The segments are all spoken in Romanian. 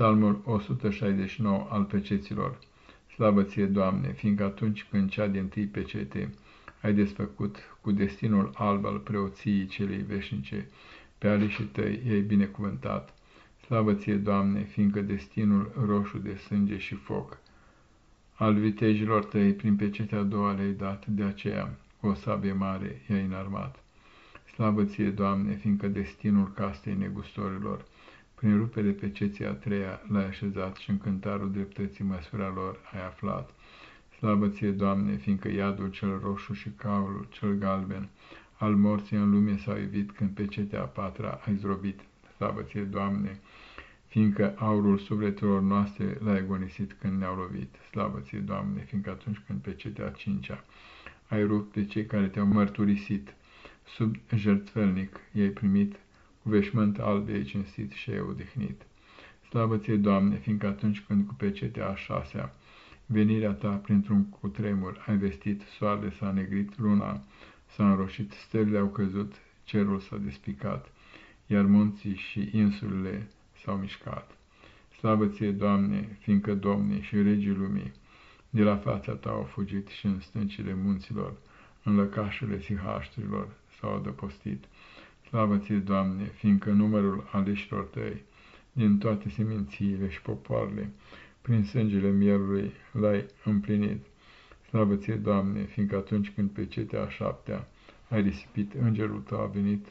Psalmul 169 al peceților. Slavă ție, Doamne, fiindcă atunci când cea din tâi pecete ai desfăcut cu destinul alb al preoției celei veșnice, pe aleșii tăi i-ai binecuvântat. Slavă ție, Doamne, fiindcă destinul roșu de sânge și foc al vitejilor tăi prin pecetea a doua le-ai dat, de aceea cu o sabie mare i-ai înarmat. Slavă ție, Doamne, fiindcă destinul castei negustorilor prin rupere pe ceții a treia l-ai așezat și în cântarul dreptății măsura lor ai aflat. Slavă ție, Doamne, fiindcă iadul cel roșu și caulul cel galben al morții în lume s-au evit când pe cetea a patra ai zdrobit. Slavă ție, Doamne, fiindcă aurul sufletelor noastre l-ai agonisit când ne-au lovit. Slavă ție, Doamne, fiindcă atunci când pe cetea a cincea ai rupt pe cei care te-au mărturisit, sub jertfelnic i-ai primit cu veșmânt alb ei cinstit și ei odihnit. Slavă ție, Doamne, fiindcă atunci când cu pecetea a șasea, venirea ta printr-un cutremur ai vestit, soarele s-a negrit, luna s-a înroșit, stările au căzut, cerul s-a despicat, iar munții și insulele s-au mișcat. Slavă ție, Doamne, fiindcă Domnii și regii lumii de la fața ta au fugit și în stâncile munților, în lăcașele sihașturilor s-au adăpostit. Slavă ție, Doamne, fiindcă numărul aleșilor tăi din toate semințiile și popoarele, prin sângele mielului l-ai împlinit. Slavă ție, Doamne, fiindcă atunci când pe cetea a șaptea ai risipit, îngerul tău a venit,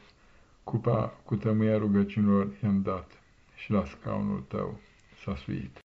cupa cu tămâia rugăciunilor i-am dat și la scaunul tău s-a suit.